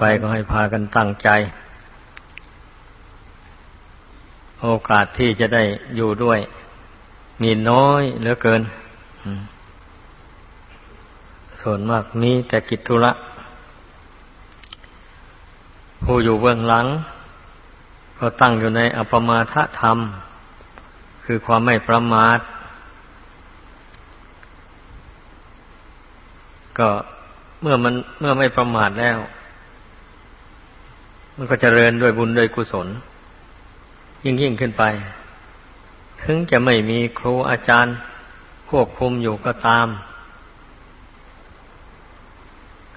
ไปก็ให้พากันตั้งใจ โอกาสที่จะได้อยู่ด้วยมีน้อยเหลือเกิน ส่วนมากมีแต่กิจธุระ ผู้อยู่เบื้องหลัง ก็ตั้งอยู่ในอปมาทธรรม คือความไม่ประมาท ก็เมื่อมันเมื่อไม่ประมาทแล้ว มันก็จเจริญด้วยบุญด้วยกุศล ยิ่งยิ่งขึ้นไป ถึงจะไม่มีครูอาจารย์ควบคุมอยู่ก็ตาม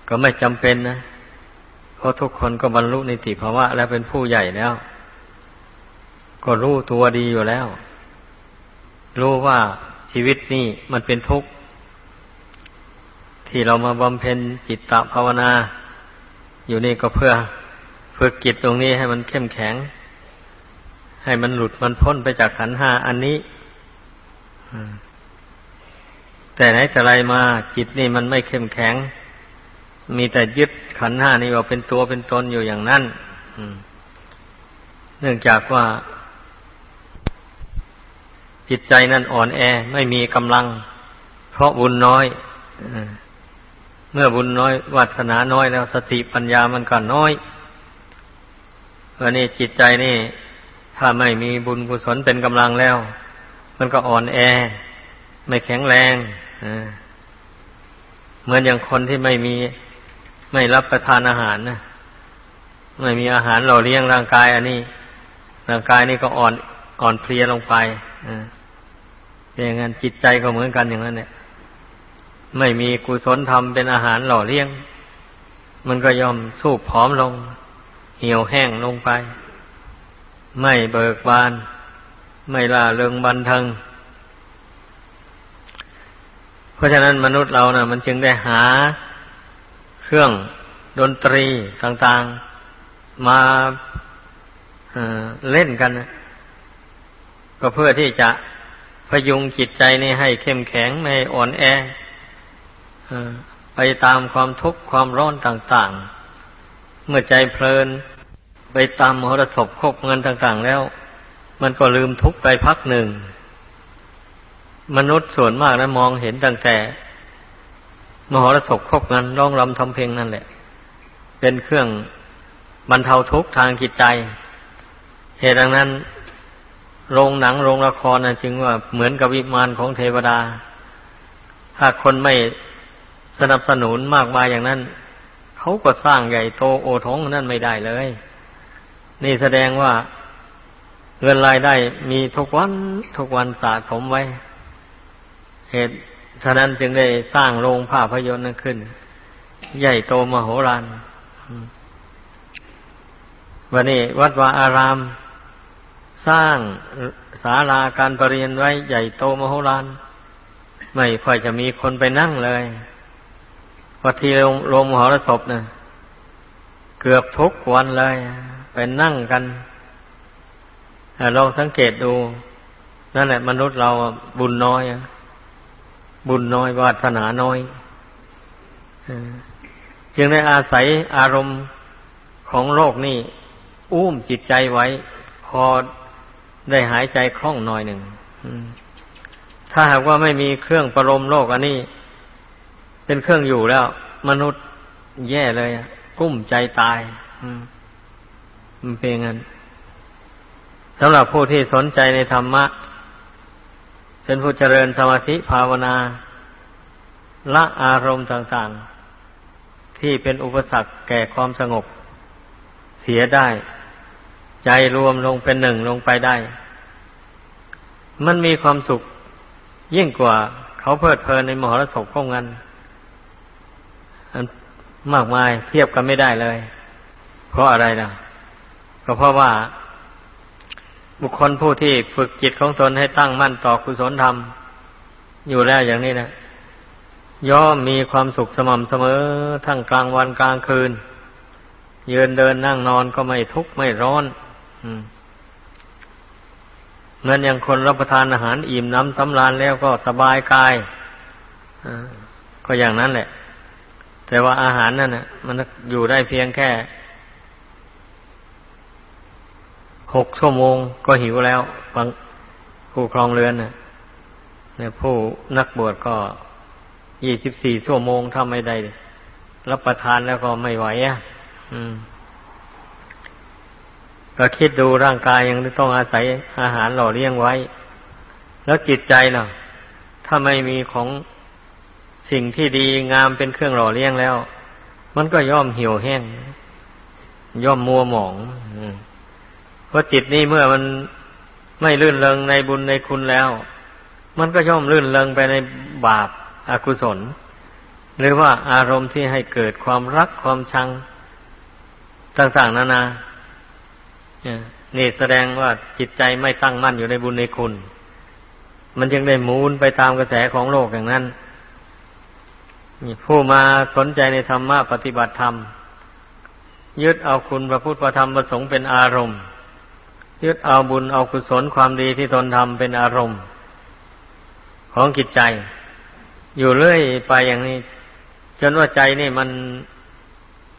ก็ไม่จำเป็นนะ เพราะทุกคนก็บรรลุในติภาวะ แล้วเป็นผู้ใหญ่แล้ว ก็รู้ตัวดีอยู่แล้ว รู้ว่าชีวิตนี่มันเป็นทุกข์ ที่เรามาบำเพ็ญจิตตภาวนา อยู่นี่ก็เพื่อ ฝึกจิตตรงนี้ให้มันเข้มแข็ง ให้มันหลุดมันพ้นไปจากขันห้าอันนี้แต่ไหนแต่ไรมาจิตนี่มันไม่เข้มแข็ง มีแต่ยึดขันห้านี่ว่าเป็นตัวเป็นตนอยู่อย่างนั้นเนื่องจากว่า จิตใจนั่นอ่อนแอไม่มีกำลัง เพราะบุญน้อยเมื่อบุญน้อย วัฒนาน้อยแล้วสติปัญญามันก็น้อย วันนี้จิตใจนี่ ถ้าไม่มีบุญกุศลเป็นกำลังแล้ว มันก็อ่อนแอ ไม่แข็งแรงเหมือนอย่างคนที่ไม่มีไม่รับประทานอาหารนะไม่มีอาหารหล่อเลี้ยงร่างกาย อันนี้ร่างกายนี่ก็อ่อนอ่อนเพลียลงไปอย่างนั้นจิตใจก็เหมือนกันอย่างนั้น เนี่ย ไม่มีกุศลธรรมเป็นอาหารหล่อเลี้ยง มันก็ยอมสู้ผอมลง เหี่ยวแห้งลงไป ไม่เบิกบาน ไม่ล่าเริงบันเทิงเพราะฉะนั้นมนุษย์เรานะ่ะ มันจึงได้หาเครื่องดนตรีต่างๆมาเเล่นกันนะก็เพื่อที่จะพยุงจิตใจนี่ให้เข้มแข็งไม่อ่อนแอไปตามความทุกข์ความร้อนต่าง ๆ เมื่อใจเพลินไปตามมหรสพคบเงินต่าง ๆ แล้ว มันก็ลืมทุกไปพักหนึ่ง มนุษย์ส่วนมากนะมองเห็นตั้งแต่ มหรสพคบเงินร้องรำทำเพลงนั่นแหละ เป็นเครื่องบรรเทาทุกข์ทางจิตใจ เหตุดังนั้น โรงหนังโรงละครนะจึงว่าเหมือนกับวิมานของเทวดา ถ้าคนไม่สนับสนุนมากมายอย่างนั้น เขาก็สร้างใหญ่โตโอทงนั่นไม่ได้เลย นี่แสดงว่าเงินรายได้มีทุกวันทุกวันสะสมไว้ เหตุฉะนั้นจึงได้สร้างโรงภาพยนตร์นั้นขึ้น ใหญ่โตมโหฬารวันนี้ วัดวาอาราม สร้างศาลาการประเรียนไว้ใหญ่โตมโหฬารไม่ค่อยจะมีคนไปนั่งเลย วัที่โรงมหรสพนะเกือบทุกวันเลยไปนั่งกันลองสังเกตดู นั่นแหละ มนุษย์เราบุญน้อยบุญน้อยวาสนาน้อยจึงได้อาศัยอารมณ์ของโลกนี่ อุ้มจิตใจไว้ พอได้หายใจคล่องหน่อยหนึ่งถ้าหากว่าไม่มีเครื่องประโลมโลกอันนี้ เป็นเครื่องอยู่แล้ว มนุษย์แย่เลยกุ้มใจตายมันเป็นงั้นสำหรับผู้ที่สนใจในธรรมะเป็นผู้เจริญสมาธิภาวนา ละอารมณ์ต่างๆ ที่เป็นอุปสรรคแก่ความสงบ เสียได้ ใจรวมลงเป็นหนึ่งลงไปได้ มันมีความสุขยิ่งกว่าเขาเพลิดเพลินในมหรสพของงัน มากมายเทียบกันไม่ได้เลย เพราะอะไรนะก็เพราะว่า บุคคลผู้ที่ฝึกจิตของตนให้ตั้งมั่นต่อกุศลธรรม อยู่แล้วอย่างนี้นะย่อมมีความสุขสม่ำเสมอ ทั้งกลางวันกลางคืน ยืนเดินนั่งนอนก็ไม่ทุกข์ไม่ร้อนเหมือนอย่างคนรับประทานอาหารอิ่มน้ำสำราญแล้วก็สบายกายก็อย่างนั้นแหละ แต่ว่าอาหารนั่นนะมันอยู่ได้เพียงแค่หกชั่วโมงก็หิวแล้วบางผู้ครองเรือนนะเนี่ยผู้นักบวชก็ยี่สิบสี่ชั่วโมงทำไม่ได้รับประทานแล้วก็ไม่ไหวอะ อืม ก็คิดดูร่างกายยังต้องอาศัยอาหารหล่อเลี้ยงไว้ แล้วจิตใจล่ะ ถ้าไม่มีของ สิ่งที่ดีงามเป็นเครื่องหล่อเลี้ยงแล้ว มันก็ย่อมเหี่ยวแห้ง ย่อมมัวหมองเพราะจิตนี้เมื่อมันไม่ลื่นเลงในบุญในคุณแล้ว มันก็ย่อมลื่นเลงไปในบาปอากุศล หรือว่าอารมณ์ที่ให้เกิดความรักความชังต่างๆนานานี่แสดงว่าจิตใจไม่ตั้งมั่นอยู่ในบุญในคุณ มันจึงได้มูนไปตามกระแสของโลกอย่างนั้น ผู้มาสนใจในธรรมะปฏิบัติธรรม ยึดเอาคุณพระพุทธพระธรรมพระสงฆ์เป็นอารมณ์ ยึดเอาบุญเอากุศลความดีที่ตนทำเป็นอารมณ์ ของจิตใจ อยู่เรื่อยไปอย่างนี้ จนว่าใจนี่มัน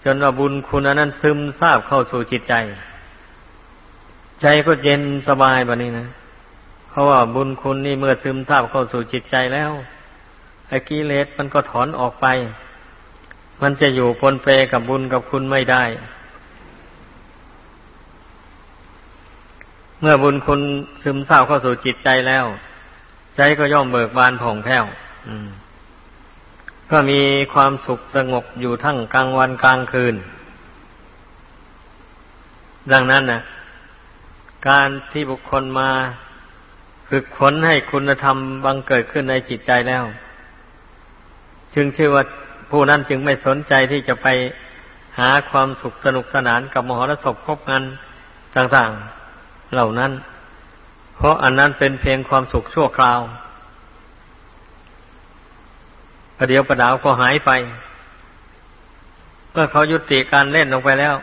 จนว่าบุญคุณอนั้นซึมซาบเข้าสู่จิตใจ ใจก็เย็นสบายแบบนี้นะเพราะว่าบุญคุณนี่เมื่อซึมซาบเข้าสู่จิตใจแล้ว ไอ้กิเลสมันก็ถอนออกไป มันจะอยู่ปนเปกับบุญกับคุณไม่ได้ เมื่อบุญคุณซึมเศร้าเข้าสู่จิตใจแล้ว ใจก็ย่อมเบิกบานผ่องแผ้วก็มีความสุขสงบอยู่ทั้งกลางวันกลางคืน ดังนั้นนะการที่บุคคลมาฝึกฝนให้คุณธรรมบังเกิดขึ้นในจิตใจแล้ว จึงชื่อว่าผู้นั้นจึงไม่สนใจที่จะไปหาความสุขสนุกสนานกับมหรสพคบงานต่างๆ เหล่านั้น เพราะอันนั้นเป็นเพียงความสุขชั่วคราวประเดี๋ยวประดาวก็หายไปเมื่อเขายุติการเล่นลงไปแล้ว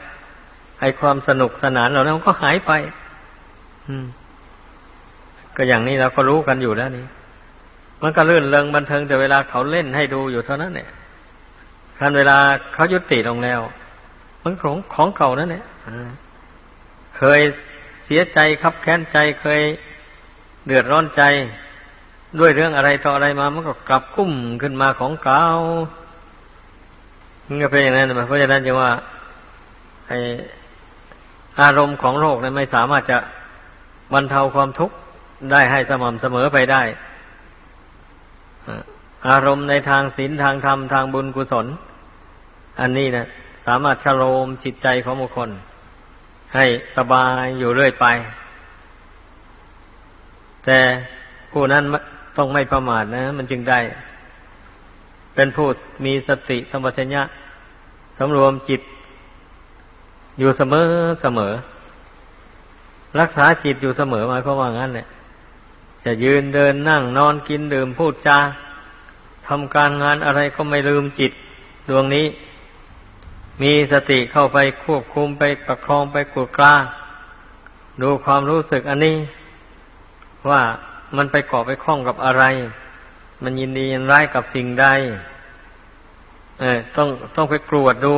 ไอความสนุกสนานเหล่านั้นก็หายไป อืม ก็อย่างนี้เราก็รู้กันอยู่แล้วนี่ มันก็ลื่นเริงบันเทิงแต่เวลาเขาเล่นให้ดูอยู่เท่านั้นเนี่ยคันเวลาเขายุติลงแล้ว มันของของเก่านั่นเนี่ยเคยเสียใจคับแค้นใจเคยเดือดร้อนใจ ด้วยเรื่องอะไรต่ออะไรมา มันก็กลับกุ้มขึ้นมาของเก่ามันก็เป็นอย่างนั้นเพราะฉะนั้นจึงว่าไออารมณ์ของโลกนั้นไม่สามารถจะบรรเทาความทุกข์ได้ให้สม่ำเสมอไปได้ อารมณ์ในทางศีลทางธรรมทางบุญกุศล อันนี้นะสามารถชโลมจิตใจของบุคคล ให้สบายอยู่เรื่อยไป แต่ผู้นั้นต้องไม่ประมาทนะ มันจึงได้ เป็นผู้มีสติสมัชัญญะสำรวมจิต อยู่เสมอเสมอ รักษาจิตอยู่เสมอหมายความว่างั้นเนี่ย จะยืนเดินนั่งนอนกินดื่มพูดจาทำการงานอะไรก็ไม่ลืมจิตดวงนี้ มีสติเข้าไปควบคุมไปประคองไปกดกล้า ดูความรู้สึกอันนี้ ว่ามันไปเกาะไปคล้องกับอะไร มันยินดียินร้ายกับสิ่งใดเออต้องต้องไปกรวดดู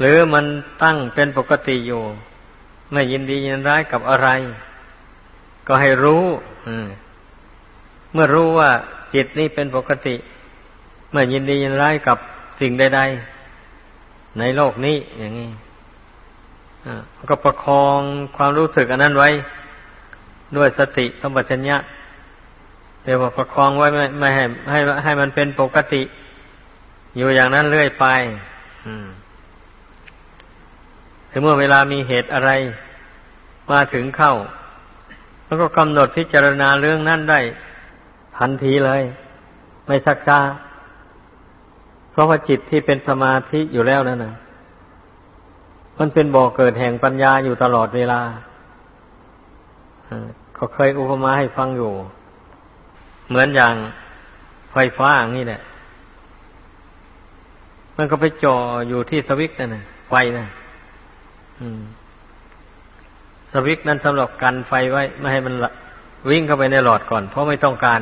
หรือมันตั้งเป็นปกติอยู่ ไม่ยินดียินร้ายกับอะไร ก็ให้รู้เมื่อรู้ว่าจิตนี้เป็นปกติ เมื่อยินดียินร้ายกับสิ่งใด ๆ ในโลกนี้อย่างนี้ก็ประคองความรู้สึกอันนั้นไว้ ด้วยสติสมบัติญะเรียกว่าประคองไว้ไม่ไม่ให้ให้ให้มันเป็นปกติ อยู่อย่างนั้นเรื่อยไปถึงเมื่อเวลามีเหตุอะไร มาถึงเข้า แล้วก็กำหนดพิจารณาเรื่องนั้นได้ทันทีเลย ไม่สักช้าเพราะว่าจิตที่เป็นสมาธิอยู่แล้วนั่นนะมันเป็นบ่อเกิดแห่งปัญญาอยู่ตลอดเวลาเขาเคยอุปมาให้ฟังอยู่ เหมือนอย่างไฟฟ้าอย่างนี้แหละมันก็ไปจ่ออยู่ที่สวิตช์นั่นนะไฟนะอืม สวิกนั้นสำหรับกันไฟไว้ ไม่ให้มันวิ่งเข้าไปในหลอดก่อน เพราะไม่ต้องการ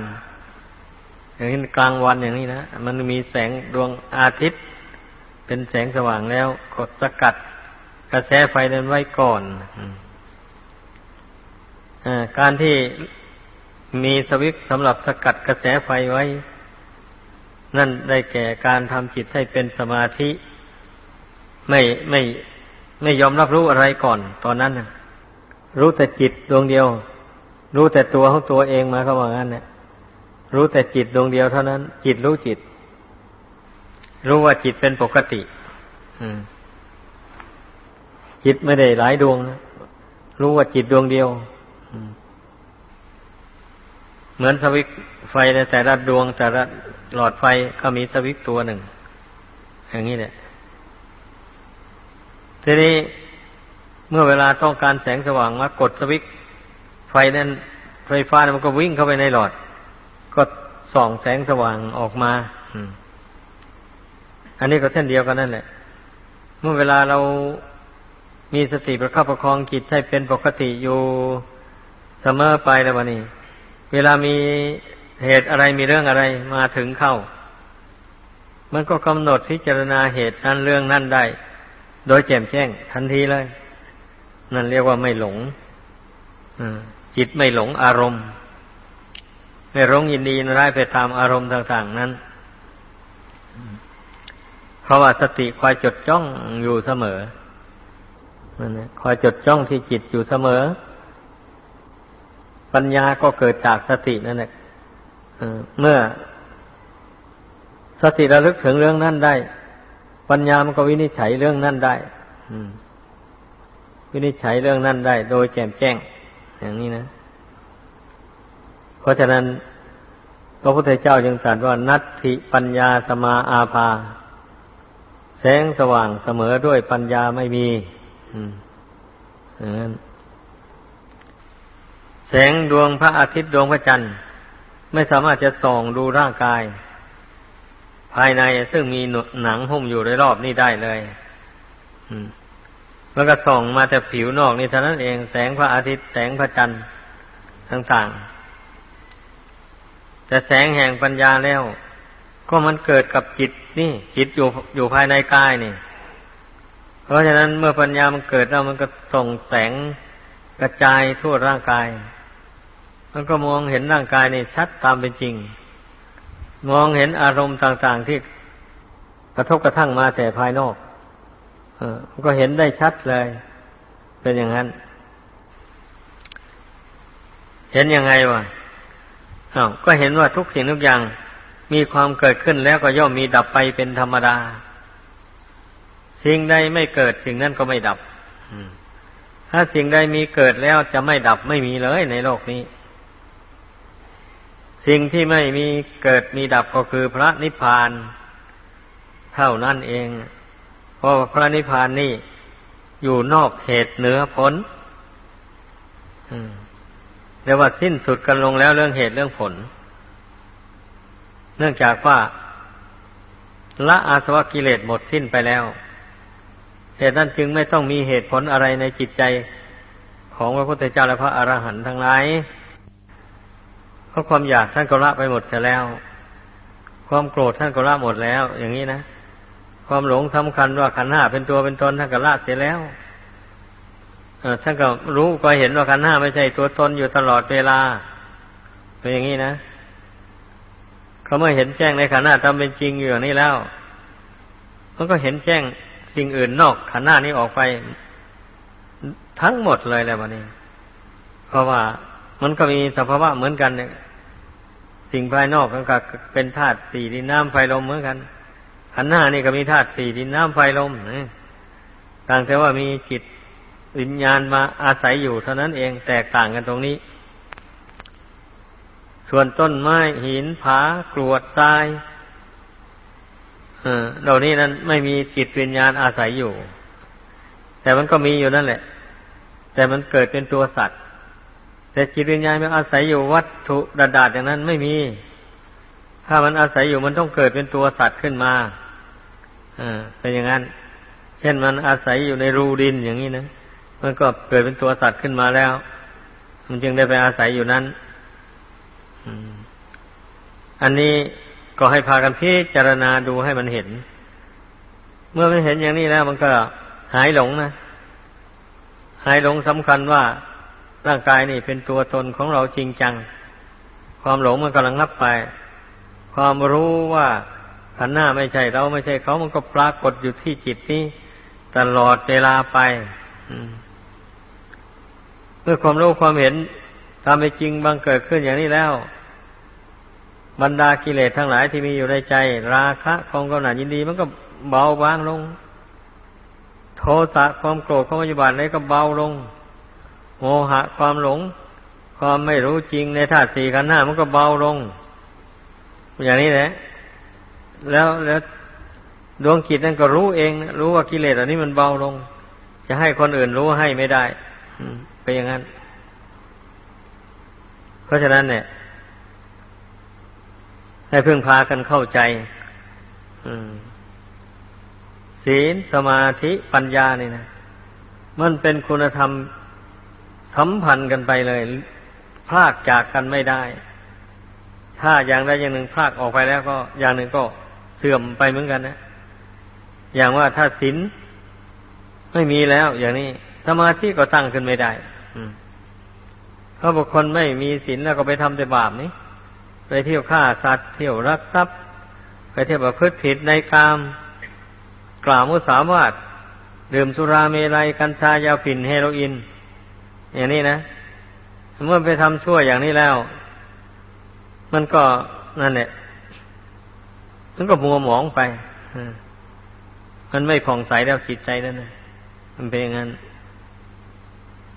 อย่างนี้กลางวันอย่างนี้นะมันมีแสงดวงอาทิตย์ เป็นแสงสว่างแล้วกดสกัดกระแสไฟนั้นไว้ก่อนอการที่มีสวิตสำหรับสกัดกระแสไฟไว้ นั่นได้แก่การทำจิตให้เป็นสมาธิ ไม่ไม่ไม่ยอมรับรู้อะไรก่อน ตอนนั้น รู้แต่จิตดวงเดียว รู้แต่ตัวของตัวเองมาเขาว่างั้นเนี่ยรู้แต่จิตดวงเดียวเท่านั้น จิตรู้จิต รู้ว่าจิตเป็นปกติจิตไม่ได้หลายดวงนะรู้ว่าจิตดวงเดียวเหมือนสวิตไฟในแต่ละดวง แต่ละหลอดไฟก็มีสวิตตัวหนึ่ง อย่างนี้แหละทีนี้ เมื่อเวลาต้องการแสงสว่างมากดสวิตไฟนั้นไฟฟ้ามันก็วิ่งเข้าไปในหลอด ก็ส่องแสงสว่างออกมาอันนี้ก็เช่นเดียวกันนั่นแหละ เมื่อเวลาเรามีสติประคับประคองจิตให้เป็นปกติอยู่เสมอไปแล้ววันนี้ เวลามีเหตุอะไรมีเรื่องอะไรมาถึงเข้า มันก็กำหนดพิจารณาเหตุนั้นเรื่องนั้นได้ โดยแจ่มแจ้งทันทีเลย นั่นเรียกว่าไม่หลงจิตไม่หลงอารมณ์ ไม่ร้งยินดีนร้ายไปตามอารมณ์ต่าง ๆ นั้น เพราะว่าสติคอยจดจ้องอยู่เสมอนั่นคอยจดจ้องที่จิตอยู่เสมอ ปัญญาก็เกิดจากสตินั่นแหละเมื่อ สติระลึกถึงเรื่องนั้นได้ ปัญญามันก็วินิจฉัยเรื่องนั้นได้ วินิจฉัยเรื่องนั้นได้โดยแจ่มแจ้ง อย่างนี้นะ เพราะฉะนั้น พระพุทธเจ้าจึงตรัสว่านัตถิปัญญาสมาอาภา แสงสว่างเสมอด้วยปัญญาไม่มีแสงดวงพระอาทิตย์ดวงพระจันทร์ ไม่สามารถจะส่องดูร่างกาย ภายในซึ่งมีหนังหุ้มอยู่โดยรอบนี่ได้เลยมั นก็ส่องมาแต่ผิวนอกนี่เท่านั้นเองแสงพระอาทิตย์แสงพระจันทร์ต่างๆ แต่แสงแห่งปัญญาแล้ว ก็มันเกิดกับจิตนี่ จิตอยู่อยู่ภายในกายนี่ เพราะฉะนั้นเมื่อปัญญามันเกิดแล้วมันก็ส่งแสงกระจายทั่วร่างกาย มันก็มองเห็นร่างกายนี่ชัดตามเป็นจริง มองเห็นอารมณ์ต่างๆที่กระทบกระทั่งมาแต่ภายนอก ก็เห็นได้ชัดเลย เป็นอย่างนั้น เห็นยังไงวะอ้าวก็เห็นว่าทุกสิ่งทุกอย่างมีความเกิดขึ้นแล้วก็ย่อมมีดับไปเป็นธรรมดา สิ่งใดไม่เกิดสิ่งนั้นก็ไม่ดับถ้าสิ่งใดมีเกิดแล้วจะไม่ดับไม่มีเลยในโลกนี้ สิ่งที่ไม่มีเกิดมีดับก็คือพระนิพพาน เท่านั้นเอง เพราะพระนิพพานนี่อยู่นอกเหตุเหนือผลเรียกว่าสิ้นสุดกันลงแล้วเรื่องเหตุเรื่องผล เนื่องจากว่าละอาสวะกิเลสหมดสิ้นไปแล้วเหตุนั้นจึงไม่ต้องมีเหตุผลอะไรในจิตใจของพระพุทธเจ้าและพระอรหันต์ทั้งหลายเพราะความอยากท่านก็ละไปหมดแล้ว ความโกรธท่านก็ละหมดแล้ว อย่างนี้นะ ความหลงสำคัญว่าขันห้าเป็นตัวเป็นตนท่านก็ละเสียแล้วท่านก็รู้ก็เห็นว่าขันห้าไม่ใช่ตัวตนอยู่ตลอดเวลาเป็นอย่างนี้นะเขาเมื่อเห็นแจ้งในขันห้าตามเป็นจริงอยู่อย่างนี้แล้วมันก็เห็นแจ้งสิ่งอื่นนอกขันห้านี้ออกไป ทั้งหมดเลยแล้ววันนี้ เพราะว่ามันก็มีสภาวะเหมือนกันเนี่ยสิ่งภายนอกก็เป็นธาตุสี่ดินน้ำไฟลมเหมือนกัน ขันหน้านี่ก็มีธาตุสี่ดินน้ำไฟลมต่างแต่ว่ามีจิตวิญญาณมาอาศัยอยู่เท่านั้นเองแตกต่างกันตรงนี้ ส่วนต้นไม้หินผากรวดทรายเหล่านี้นั้นไม่มีจิตวิญญาณอาศัยอยู่ แต่มันก็มีอยู่นั่นแหละ แต่มันเกิดเป็นตัวสัตว์ แต่จิตวิญญาณมันอาศัยอยู่วัตถุดาดาดอย่างนั้นไม่มี ถ้ามันอาศัยอยู่มันต้องเกิดเป็นตัวสัตว์ขึ้นมา อ่าเป็นอย่างนั้น เช่นมันอาศัยอยู่ในรูดินอย่างนี้นะมันก็เกิดเป็นตัวสัตว์ขึ้นมาแล้ว มันจึงได้ไปอาศัยอยู่นั้นอันนี้ก็ให้พากันพิจารณาดูให้มันเห็น เมื่อมันเห็นอย่างนี้แล้ว มันก็หายหลงนะ หายหลงสำคัญว่าร่างกายนี่เป็นตัวตนของเราจริงจัง ความหลงมันกำลังงับไป ความรู้ว่า ขันหน้าไม่ใช่เราไม่ใช่เขามันก็ปรากฏอยู่ที่จิตนี้ ตลอดเวลาไปเมื่อความรู้ความเห็นตามเป็นจริงบังเกิดขึ้นอย่างนี้แล้ว บรรดากิเลสทั้งหลายที่มีอยู่ในใจ ราคะความกำหนัดยินดี มันก็เบาบางลง โทสะความโกรธความปฏิบัติอะไรก็เบาลงโมหะความหลง ความไม่รู้จริงในธาตุสี่ขันธ์ห้ามันก็เบาลง อย่างนี้แหละ แล้วแล้วดวงจิตนั่นก็รู้เอง รู้ว่ากิเลสอันนี้มันเบาลง จะให้คนอื่นรู้ให้ไม่ได้เป็นอย่างนั้น เพราะฉะนั้นเนี่ย ให้พึ่งพากันเข้าใจศีลสมาธิปัญญานี่นะมันเป็นคุณธรรมสัมพันธ์กันไปเลยพลากจากกันไม่ได้ ถ้าอย่างใดอย่างหนึ่งพลากออกไปแล้วก็อย่างหนึ่งก็ เสื่อมไปเหมือนกันนะอย่างว่าถ้าศีลไม่มีแล้ว อย่างนี้สมาธิก็ตั้งขึ้นไม่ได้เพราะบุคคลไม่มีศีลแล้วก็ไปทำแต่บาปนี้ไปเที่ยวฆ่าสัตว์เที่ยวรักทรัพย์ ไปเที่ยวประพฤติผิดในกาม กล่าวมุสาวาทดื่มสุราเมลัยกัญชายาฝิ่นเฮโรอีนอย่างนี้นะเมื่อไปทำชั่วอย่างนี้แล้ว มันก็นั่นแหละ มันก็มัวหมองไปมันไม่ผ่องใสแล้วจิตใจนั่นนะมันเป็นอย่างนั้น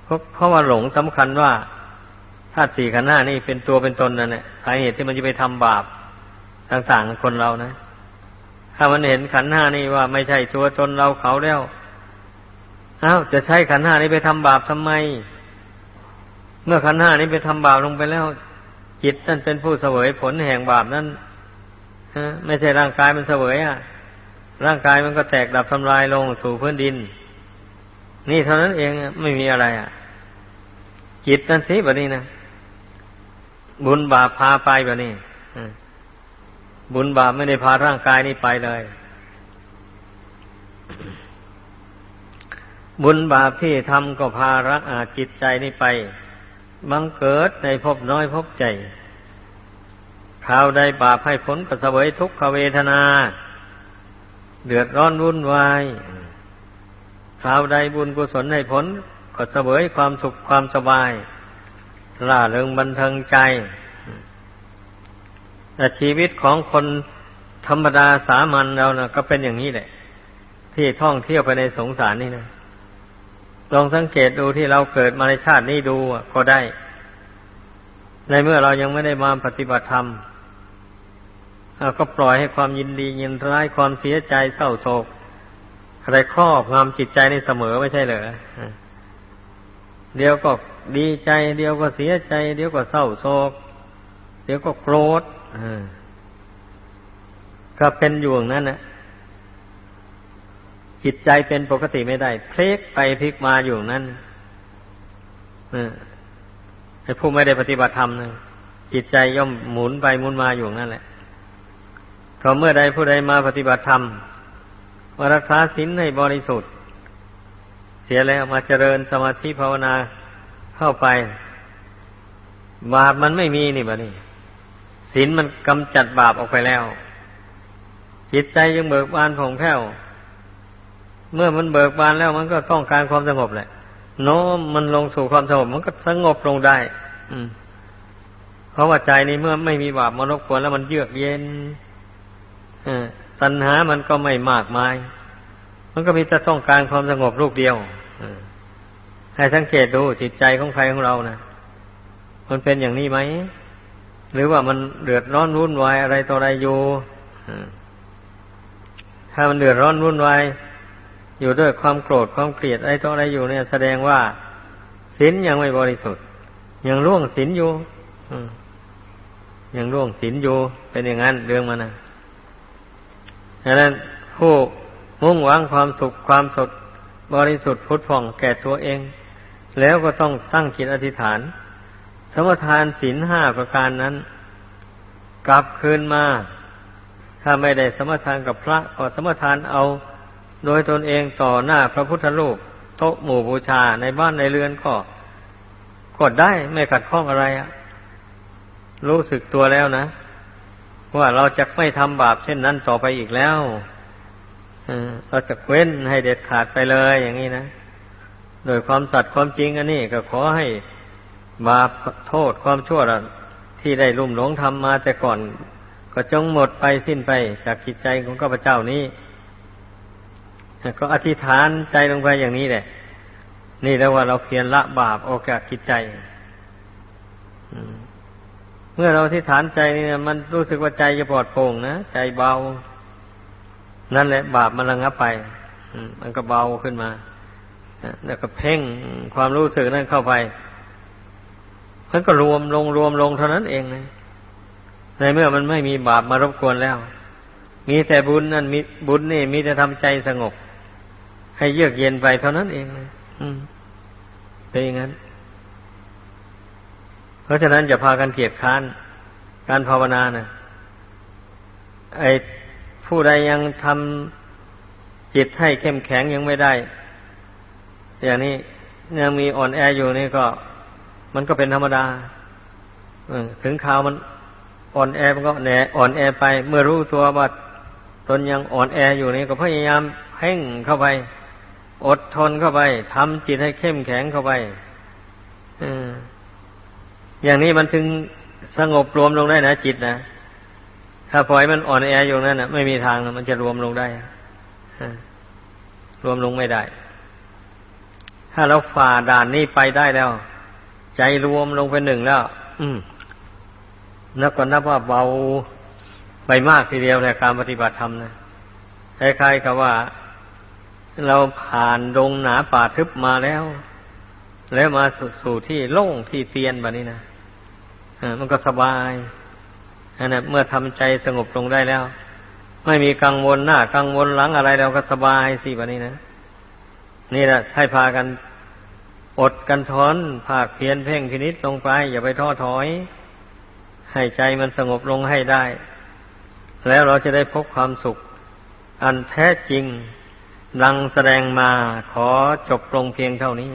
เพราะเพราะว่าหลงสำคัญว่าธาตุสี่ขันธ์ห้านี่เป็นตัวเป็นตนนั่นแหละสาเหตุที่มันจะไปทำบาปต่างๆคนเรานะ ถ้ามันเห็นขันธ์ห้านี่ว่าไม่ใช่ตัวตนเราเขาแล้วอ้าวจะใช้ขันธ์ห้านี้ไปทำบาปทำไม เมื่อขันธ์ห้านี้ไปทำบาปลงไปแล้ว จิตนั่นเป็นผู้เสวยผลแห่งบาปนั้น ไม่ใช่ร่างกายมันเสวยอะ ร่างกายมันก็แตกดับทำลายลงสู่พื้นดิน นี่เท่านั้นเองไม่มีอะไรอะ จิตนั่นสิแบบนี้นะบุญบาปพาไปแบบนี้บุญบาปไม่ได้พาร่างกายนี้ไปเลย บุญบาปที่ทำก็พารักอาจิตใจนี้ไปบังเกิดในภพน้อยภพใหญ่ ราวใดบาปให้ผลก็เสวยทุกขเวทนา เดือดร้อนวุ่นวายคราวใดบุญกุศลให้ผลก็เสวยความสุขความสบายล่าเริงบันเทิงใจแต่ชีวิตของคนธรรมดาสามัญเรานะก็เป็นอย่างนี้แหละ ที่ท่องเที่ยวไปในสงสารนี่นะลองสังเกตดูที่เราเกิดมาในชาตินี้ดูก็ได้ ในเมื่อเรายังไม่ได้มาปฏิบัติธรรม ก็ปล่อยให้ความยินดียินร้ายความเสียใจเศร้าโศก อะไรครอบงำจิตใจในเสมอไม่ใช่เหรอเดี๋ยวก็ดีใจ เดี๋ยวก็เสียใจ เดี๋ยวก็เศร้าโศก เดี๋ยวก็โกรธก็เป็นอยู่อย่างนั้นนะจิตใจเป็นปกติไม่ได้เพลกไปพลิกมาอยู่นั้นไอ้ผู้ไม่ได้ปฏิบัติธรรมนะจิตใจย่อมหมุนไปหมุนมาอยู่นั่นแหละ พอเมื่อใดผู้ใดมาปฏิบัติธรรมมารักษาศีลให้บริสุทธิ์ เสียแล้วมาเจริญสมาธิภาวนาเข้าไป บาปมันไม่มีนี่บะนี่ศีลมันกำจัดบาปออกไปแล้ว จิตใจยังเบิกบานผ่องแผ้ว เมื่อมันเบิกบานแล้วมันก็ต้องการความสงบแหละ โน้มมันลงสู่ความสงบมันก็สงบลงได้ อืม เพราะว่าใจนี้เมื่อไม่มีบาปมารบกวนแล้วมันเยือกเย็น ตัณหามันก็ไม่มากมาย มันก็มีแต่ต้องการความสงบรูปเดียวให้สังเกตดูจิตใจของใครของเรานะมันเป็นอย่างนี้ไหม หรือว่ามันเดือดร้อนวุ่นวายอะไรต่ออะไรอยู่ถ้ามันเดือดร้อนวุ่นวายอยู่ด้วยความโกรธความเกลียดอะไรต่ออะไรอยู่เนี่ย แสดงว่าศีลยังไม่บริสุทธิ์ยังล่วงศีลอยู่ยังล่วงศีลอยู่เป็นอย่างนั้นเรื่องมันนะ ดังนั้นผู้มุ่งหวังความสุขความสดบริสุทธิ์พุทธผ่องแก่ตัวเอง แล้วก็ต้องตั้งจิตอธิษฐาน สมทานศีลห้าประการนั้น กลับคืนมา ถ้าไม่ได้สมทานกับพระก็สมทานเอา โดยตนเองต่อหน้าพระพุทธรูปโต๊ะหมู่บูชาในบ้านในเรือนก็กดได้ไม่ขัดข้องอะไรอะรู้สึกตัวแล้วนะ ว่าเราจะไม่ทำบาปเช่นนั้นต่อไปอีกแล้วเราจะเว้นให้เด็ดขาดไปเลยอย่างนี้นะ โดยความสัตย์ความจริงอันนี้ก็ขอให้บาปโทษความชั่วที่ได้ลุ่มหลงทำมาแต่ก่อน ก็จงหมดไปสิ้นไปจากจิตใจของข้าพเจ้านี้ก็อธิษฐานใจลงไปอย่างนี้แหละ นี่แล้วว่าเราเพียรละบาปออกจากจิตใจ มื่อเราอธิษฐานใจนี่มันรู้สึกว่าใจจะปลอดโปร่งนะใจเบา นั่นแหละ บาปมันระงับไปมันก็เบาขึ้นมาแล้วก็เพ่งความรู้สึกนั้นเข้าไปมันก็รวมลงรวมลงเท่านั้นเองนะในเมื่อมันไม่มีบาปมารบกวนแล้ว มีแต่บุญนั่นมีบุญนี่มีแต่ทำใจสงบ ให้เยือกเย็นไปเท่านั้นเองนะเป็นอย่างนั้น ราะฉะนั้นอย่าพากันเกียดค้าน การภาวนานะไอ้ผู้ใดยังทำจิตให้เข้มแข็งยังไม่ได้ อย่างนี้ยังมีอ่อนแออยู่นี่ก็ มันก็เป็นธรรมดาถึงข่าวมันอ่อนแอมันก็แหนอ่อนแอไป เมื่อรู้ตัวว่าตนยังอ่อนแออยู่นี่ก็พยายามเพ่งเข้าไป อดทนเข้าไปทำจิตให้เข้มแข็งเข้าไป อย่างนี้มันถึงสงบรวมลงได้นะจิตนะถ้าปล่อยมันอ่อนแออยู่นั่นนะไม่มีทางมันจะรวมลงได้รวมลงไม่ได้ ถ้าเราฝ่าด่านนี้ไปได้แล้ว ใจรวมลงเป็นหนึ่งแล้ว อืมนับก็นับว่าเบาไปมากทีเดียวในการปฏิบัติธรรมนะคล้ายๆกับว่า เราผ่านดงหนาป่าทึบมาแล้ว แล้วมาสู่สู่ที่โล่งที่เตียนแบบนี้นะ มันก็สบายอันะเมื่อทำใจสงบลงได้แล้ว ไม่มีกังวลหน้า กังวลหลังอะไรเราก็สบายสิแบบนี้นะนี่แหละให้พากันอดกันทนภาคเพียนเพ่งพินิษลงไป อย่าไปท้อถอย ให้ใจมันสงบลงให้ได้ แล้วเราจะได้พบความสุข อันแท้จริง ดังแสดงมาขอจบลงเพียงเท่านี้